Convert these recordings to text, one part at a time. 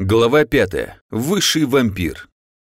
Глава 5. Высший вампир.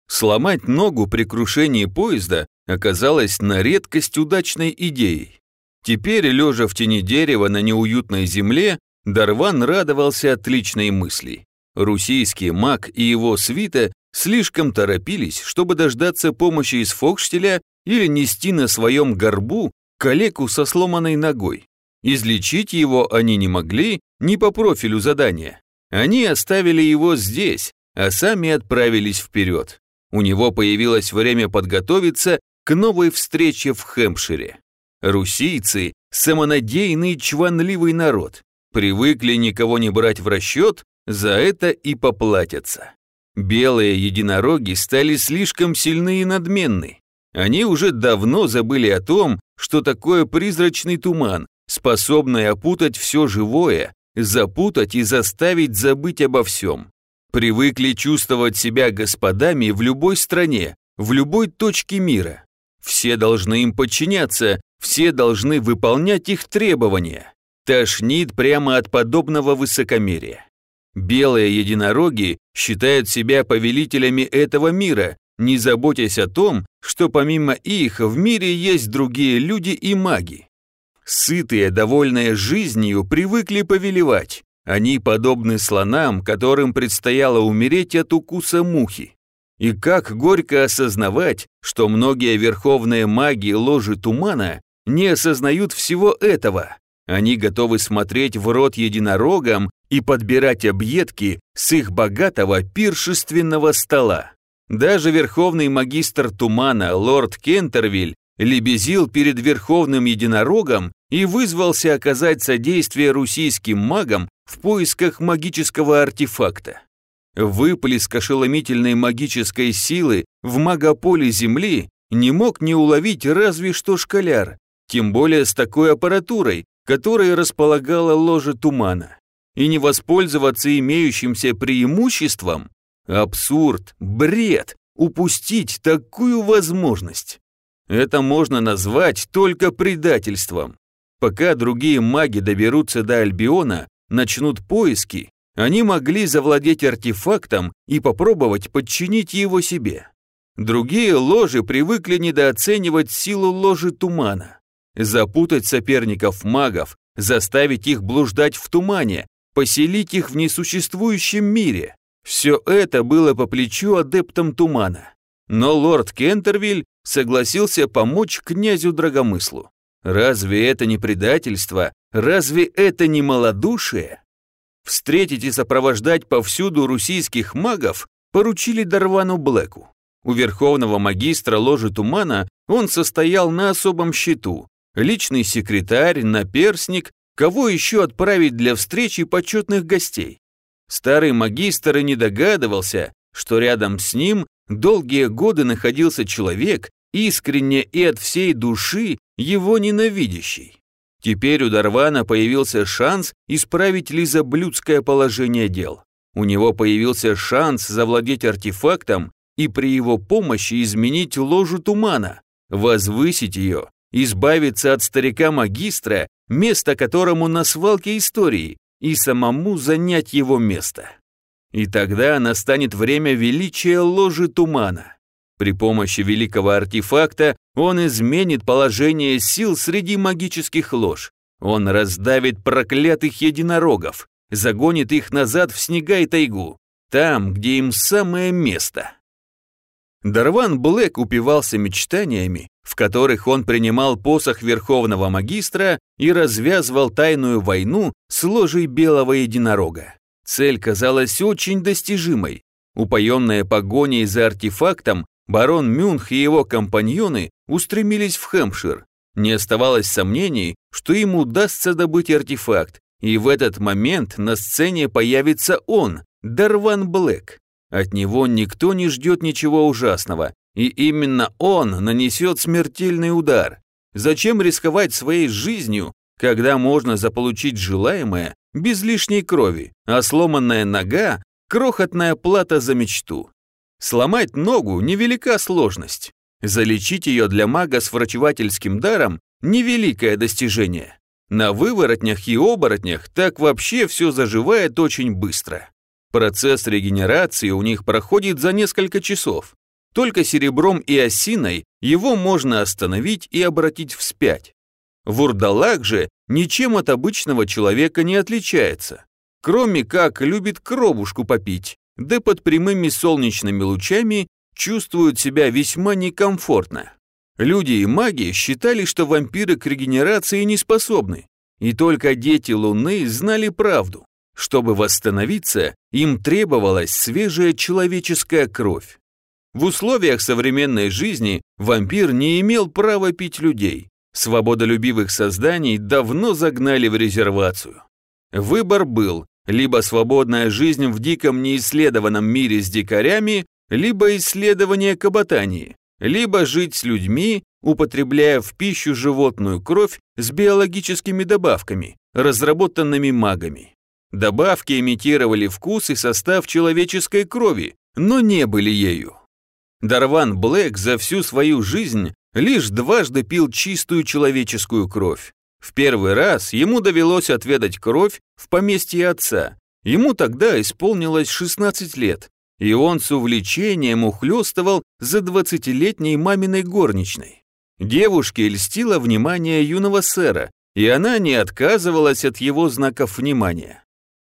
Сломать ногу при крушении поезда оказалось на редкость удачной идеей. Теперь, лежа в тени дерева на неуютной земле, Дарван радовался отличной мысли. Русийский маг и его свита слишком торопились, чтобы дождаться помощи из Фокштеля или нести на своем горбу калеку со сломанной ногой. Излечить его они не могли не по профилю задания. Они оставили его здесь, а сами отправились вперед. У него появилось время подготовиться к новой встрече в Хэмпшире. Русийцы – самонадеянный чванливый народ. Привыкли никого не брать в расчет, за это и поплатятся. Белые единороги стали слишком сильны и надменны. Они уже давно забыли о том, что такое призрачный туман, способный опутать все живое запутать и заставить забыть обо всем. Привыкли чувствовать себя господами в любой стране, в любой точке мира. Все должны им подчиняться, все должны выполнять их требования. Тошнит прямо от подобного высокомерия. Белые единороги считают себя повелителями этого мира, не заботясь о том, что помимо их в мире есть другие люди и маги. Сытые, довольные жизнью, привыкли повелевать. Они подобны слонам, которым предстояло умереть от укуса мухи. И как горько осознавать, что многие верховные маги ложи тумана не осознают всего этого. Они готовы смотреть в рот единорогам и подбирать объедки с их богатого пиршественного стола. Даже верховный магистр тумана, лорд Кентервиль, лебезил перед верховным единорогом и вызвался оказать содействие русийским магам в поисках магического артефакта. Выплеск ошеломительной магической силы в магополе Земли не мог не уловить разве что школяр, тем более с такой аппаратурой, которой располагала ложа тумана. И не воспользоваться имеющимся преимуществом? Абсурд, бред, упустить такую возможность. Это можно назвать только предательством. Пока другие маги доберутся до Альбиона, начнут поиски, они могли завладеть артефактом и попробовать подчинить его себе. Другие ложи привыкли недооценивать силу ложи тумана, запутать соперников магов, заставить их блуждать в тумане, поселить их в несуществующем мире. Все это было по плечу адептам тумана. Но лорд Кентервиль согласился помочь князю Драгомыслу. Разве это не предательство? Разве это не малодушие? Встретить и сопровождать повсюду русийских магов поручили Дарвану Блэку. У верховного магистра ложи тумана он состоял на особом счету. Личный секретарь, наперсник, кого еще отправить для встречи почетных гостей. Старый магистр и не догадывался, что рядом с ним долгие годы находился человек, искренне и от всей души его ненавидящий. Теперь у Дарвана появился шанс исправить лизоблюдское положение дел. У него появился шанс завладеть артефактом и при его помощи изменить ложу тумана, возвысить ее, избавиться от старика-магистра, место которому на свалке истории, и самому занять его место. И тогда настанет время величия ложи тумана. При помощи великого артефакта он изменит положение сил среди магических лож. Он раздавит проклятых единорогов, загонит их назад в снега и тайгу, там, где им самое место. Дарван Блэк упивался мечтаниями, в которых он принимал посох Верховного Магистра и развязывал тайную войну с ложей Белого Единорога. Цель казалась очень достижимой. Упоенная погоней за артефактом, Барон Мюнх и его компаньоны устремились в Хэмпшир. Не оставалось сомнений, что им удастся добыть артефакт, и в этот момент на сцене появится он, Дарван Блэк. От него никто не ждет ничего ужасного, и именно он нанесет смертельный удар. Зачем рисковать своей жизнью, когда можно заполучить желаемое без лишней крови, а сломанная нога – крохотная плата за мечту? Сломать ногу – невелика сложность. Залечить ее для мага с врачевательским даром – невеликое достижение. На выворотнях и оборотнях так вообще все заживает очень быстро. Процесс регенерации у них проходит за несколько часов. Только серебром и осиной его можно остановить и обратить вспять. Вурдалак же ничем от обычного человека не отличается, кроме как любит кровушку попить, да под прямыми солнечными лучами чувствует себя весьма некомфортно. Люди и маги считали, что вампиры к регенерации не способны, и только дети Луны знали правду. Чтобы восстановиться, им требовалась свежая человеческая кровь. В условиях современной жизни вампир не имел права пить людей. Свободолюбивых созданий давно загнали в резервацию. Выбор был либо свободная жизнь в диком неисследованном мире с дикарями, либо исследование каботании, либо жить с людьми, употребляя в пищу животную кровь с биологическими добавками, разработанными магами. Добавки имитировали вкус и состав человеческой крови, но не были ею. Дарван Блэк за всю свою жизнь лишь дважды пил чистую человеческую кровь. В первый раз ему довелось отведать кровь в поместье отца. Ему тогда исполнилось 16 лет, и он с увлечением ухлёстывал за двадцатилетней маминой горничной. Девушке льстило внимание юного сэра, и она не отказывалась от его знаков внимания.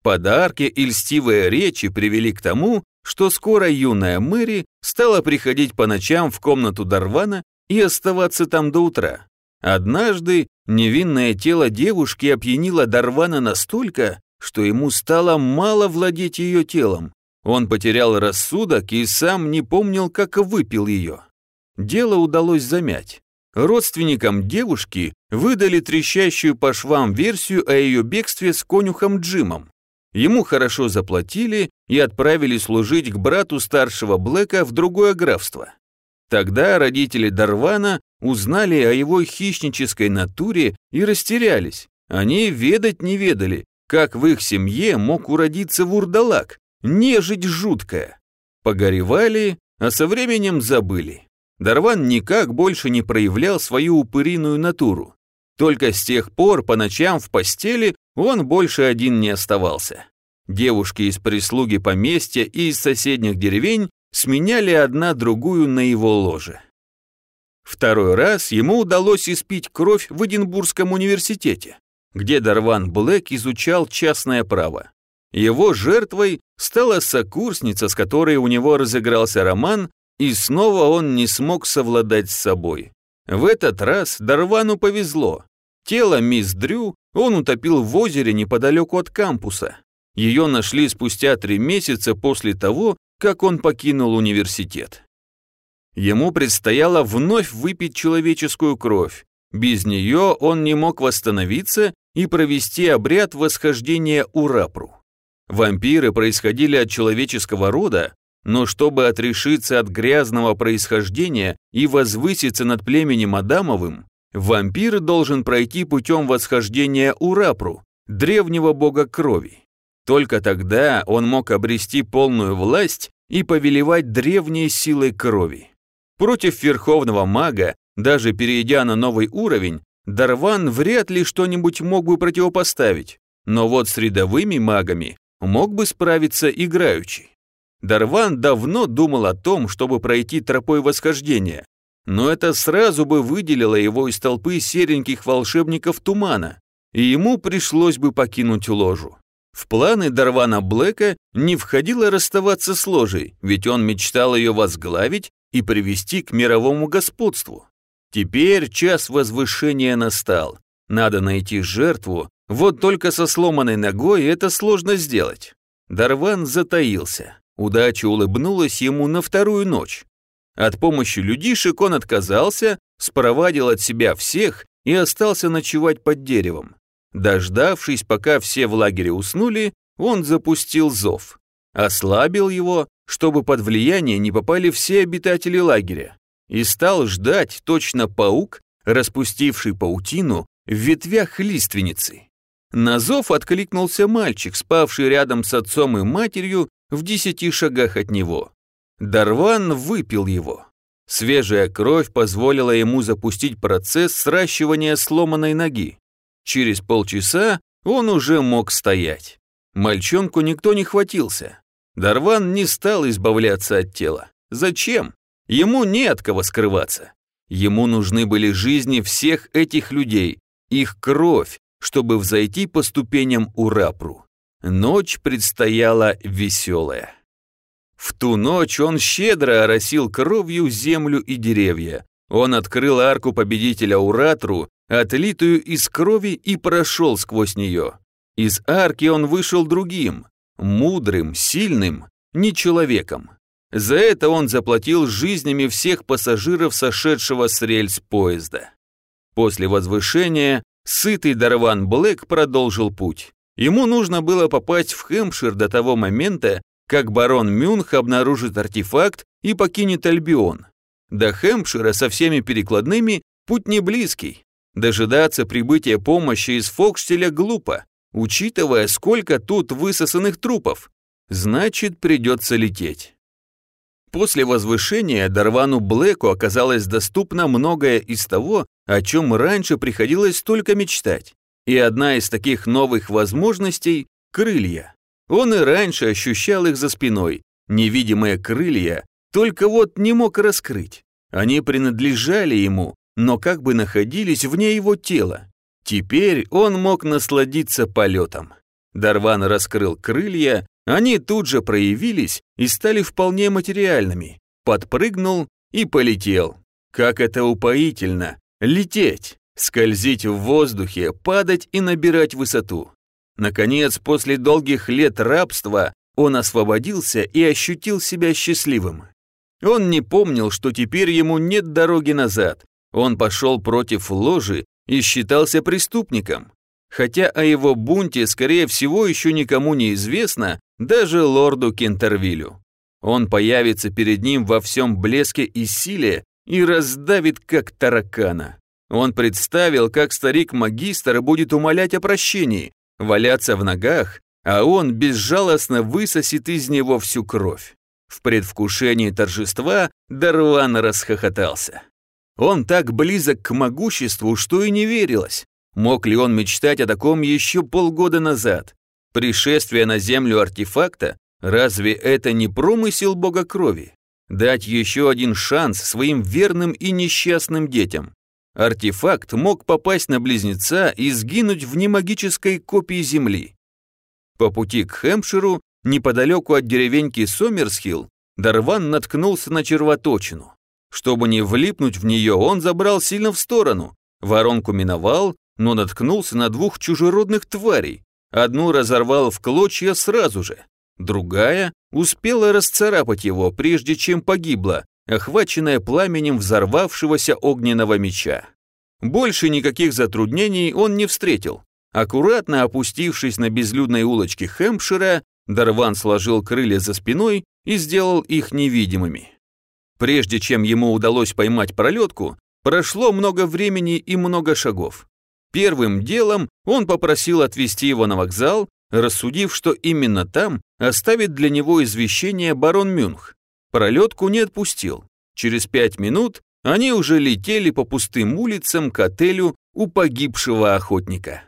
Подарки и льстивые речи привели к тому, что скоро юная Мэри стала приходить по ночам в комнату Дарвана и оставаться там до утра. Однажды невинное тело девушки опьянило Дарвана настолько, что ему стало мало владеть ее телом. Он потерял рассудок и сам не помнил, как выпил ее. Дело удалось замять. Родственникам девушки выдали трещащую по швам версию о ее бегстве с конюхом Джимом. Ему хорошо заплатили и отправили служить к брату старшего Блэка в другое графство. Тогда родители Дарвана узнали о его хищнической натуре и растерялись. Они ведать не ведали, как в их семье мог уродиться вурдалак, нежить жуткая. Погоревали, а со временем забыли. Дарван никак больше не проявлял свою упыриную натуру. Только с тех пор по ночам в постели он больше один не оставался. Девушки из прислуги поместья и из соседних деревень сменяли одна другую на его ложе. Второй раз ему удалось испить кровь в Эдинбургском университете, где Дарван Блэк изучал частное право. Его жертвой стала сокурсница, с которой у него разыгрался роман, и снова он не смог совладать с собой. В этот раз Дарвану повезло. Тело мисс Дрю он утопил в озере неподалеку от кампуса. Ее нашли спустя три месяца после того, как он покинул университет. Ему предстояло вновь выпить человеческую кровь. Без нее он не мог восстановиться и провести обряд восхождения Урапру. Вампиры происходили от человеческого рода, но чтобы отрешиться от грязного происхождения и возвыситься над племенем Адамовым, вампир должен пройти путем восхождения Урапру, древнего бога крови. Только тогда он мог обрести полную власть и повелевать древней силой крови. Против верховного мага, даже перейдя на новый уровень, Дарван вряд ли что-нибудь мог бы противопоставить, но вот с рядовыми магами мог бы справиться играючи. Дарван давно думал о том, чтобы пройти тропой восхождения, но это сразу бы выделило его из толпы сереньких волшебников тумана, и ему пришлось бы покинуть ложу. В планы Дарвана Блэка не входило расставаться с ложей, ведь он мечтал ее возглавить и привести к мировому господству. Теперь час возвышения настал. Надо найти жертву, вот только со сломанной ногой это сложно сделать. Дарван затаился. Удача улыбнулась ему на вторую ночь. От помощи людишек он отказался, спровадил от себя всех и остался ночевать под деревом. Дождавшись, пока все в лагере уснули, он запустил зов. Ослабил его, чтобы под влияние не попали все обитатели лагеря. И стал ждать точно паук, распустивший паутину в ветвях лиственницы. На зов откликнулся мальчик, спавший рядом с отцом и матерью в десяти шагах от него. Дарван выпил его. Свежая кровь позволила ему запустить процесс сращивания сломанной ноги. Через полчаса он уже мог стоять. Мальчонку никто не хватился. Дарван не стал избавляться от тела. Зачем? Ему не от кого скрываться. Ему нужны были жизни всех этих людей, их кровь, чтобы взойти по ступеням Урапру. Ночь предстояла веселая. В ту ночь он щедро оросил кровью землю и деревья. Он открыл арку победителя Уратру, отлитую из крови, и прошел сквозь нее. Из арки он вышел другим, мудрым, сильным, не человеком. За это он заплатил жизнями всех пассажиров сошедшего с рельс поезда. После возвышения сытый Дарван Блэк продолжил путь. Ему нужно было попасть в Хэмпшир до того момента, как барон Мюнх обнаружит артефакт и покинет Альбион. До Хэмпшира со всеми перекладными путь не близкий. Дожидаться прибытия помощи из Фокштеля глупо, учитывая, сколько тут высосанных трупов. Значит, придется лететь. После возвышения Дарвану Блэку оказалось доступно многое из того, о чем раньше приходилось только мечтать. И одна из таких новых возможностей – крылья. Он и раньше ощущал их за спиной, невидимые крылья, только вот не мог раскрыть. Они принадлежали ему, но как бы находились вне его тела. Теперь он мог насладиться полетом. Дарван раскрыл крылья, они тут же проявились и стали вполне материальными. Подпрыгнул и полетел. Как это упоительно! Лететь! Скользить в воздухе, падать и набирать высоту. Наконец, после долгих лет рабства, он освободился и ощутил себя счастливым. Он не помнил, что теперь ему нет дороги назад. Он пошел против ложи и считался преступником. Хотя о его бунте, скорее всего, еще никому не известно, даже лорду Кентервилю. Он появится перед ним во всем блеске и силе и раздавит, как таракана. Он представил, как старик-магистр будет умолять о прощении, валяться в ногах, а он безжалостно высосет из него всю кровь. В предвкушении торжества Дарван расхохотался. Он так близок к могуществу, что и не верилось. Мог ли он мечтать о таком еще полгода назад? Пришествие на землю артефакта, разве это не промысел бога крови? Дать еще один шанс своим верным и несчастным детям. Артефакт мог попасть на близнеца и сгинуть в немагической копии Земли. По пути к Хэмпширу неподалеку от деревеньки Сомерсхилл, Дарван наткнулся на червоточину. Чтобы не влипнуть в нее, он забрал сильно в сторону, воронку миновал, но наткнулся на двух чужеродных тварей. Одну разорвал в клочья сразу же, другая успела расцарапать его, прежде чем погибла, охваченная пламенем взорвавшегося огненного меча. Больше никаких затруднений он не встретил. Аккуратно опустившись на безлюдной улочке Хэмпшира, Дарван сложил крылья за спиной и сделал их невидимыми. Прежде чем ему удалось поймать пролетку, прошло много времени и много шагов. Первым делом он попросил отвезти его на вокзал, рассудив, что именно там оставит для него извещение барон Мюнх. Пролетку не отпустил. Через пять минут они уже летели по пустым улицам к отелю у погибшего охотника.